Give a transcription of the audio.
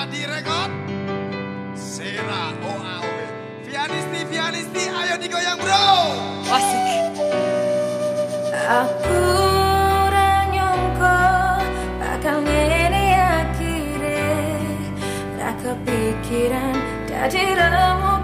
Adi Rekod. Sera oh, OAOW Vianisti Vianisti ayo digoyang bro. Asik. Aku ora nyangka bakal ngene akhire. Ra kepikiran dadi remu